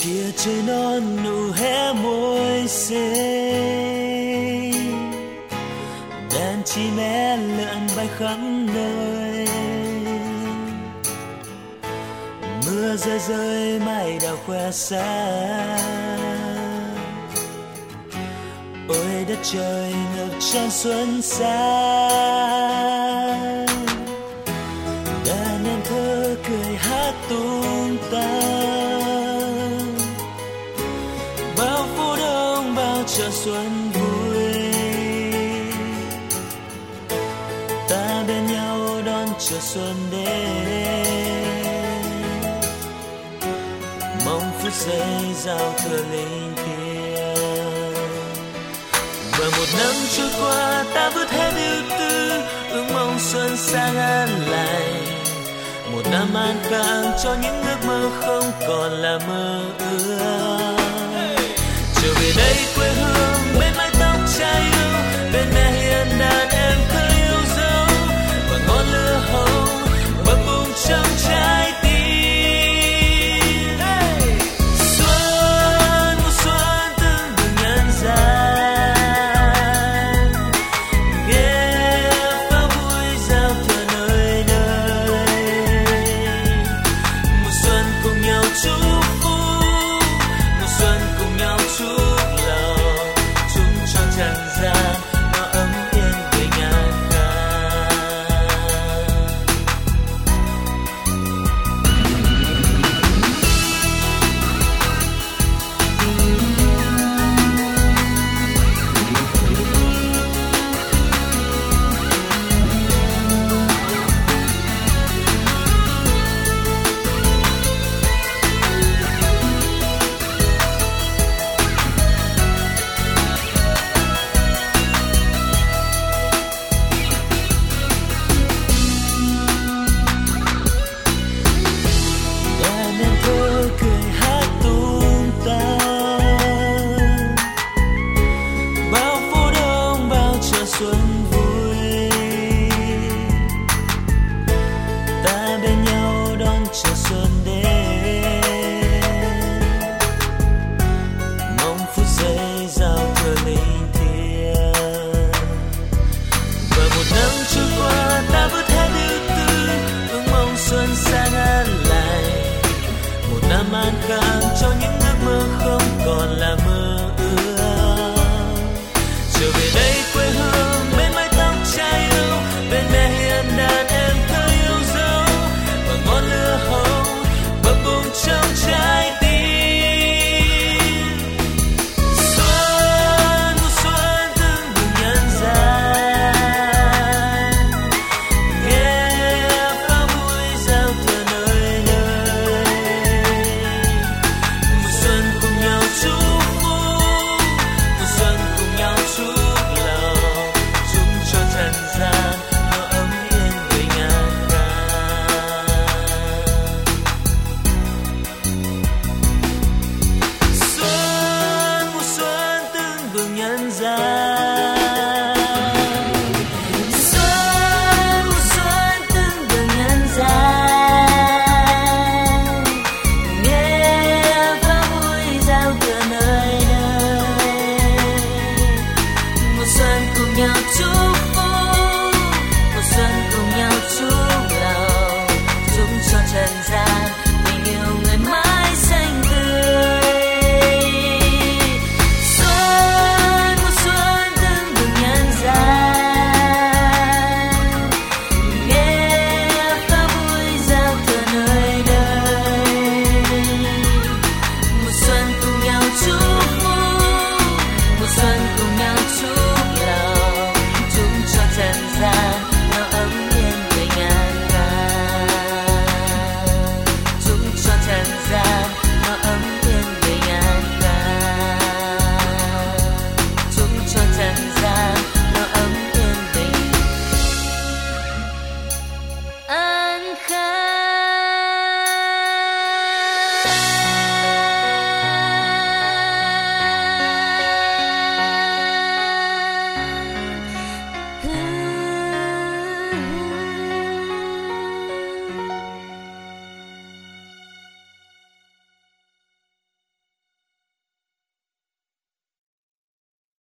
trời non nụ hé môi xê. Đàn chim é lượn bay khắp nơi. Mưa rơi rơi, mây đào khoe xa. Ôi đất trời ngập tràn xuân xa. Cho chợ xuân vui. Ta bên nhau đón chờ xuân đến. Mong phút giây giao thừa linh thiêng. Và một năm trôi qua, ta vứt hết ưu tư, ước mong xuân sang an lành. Một năm an khang cho những ước mơ không còn là mơ. lan càng cho những seasons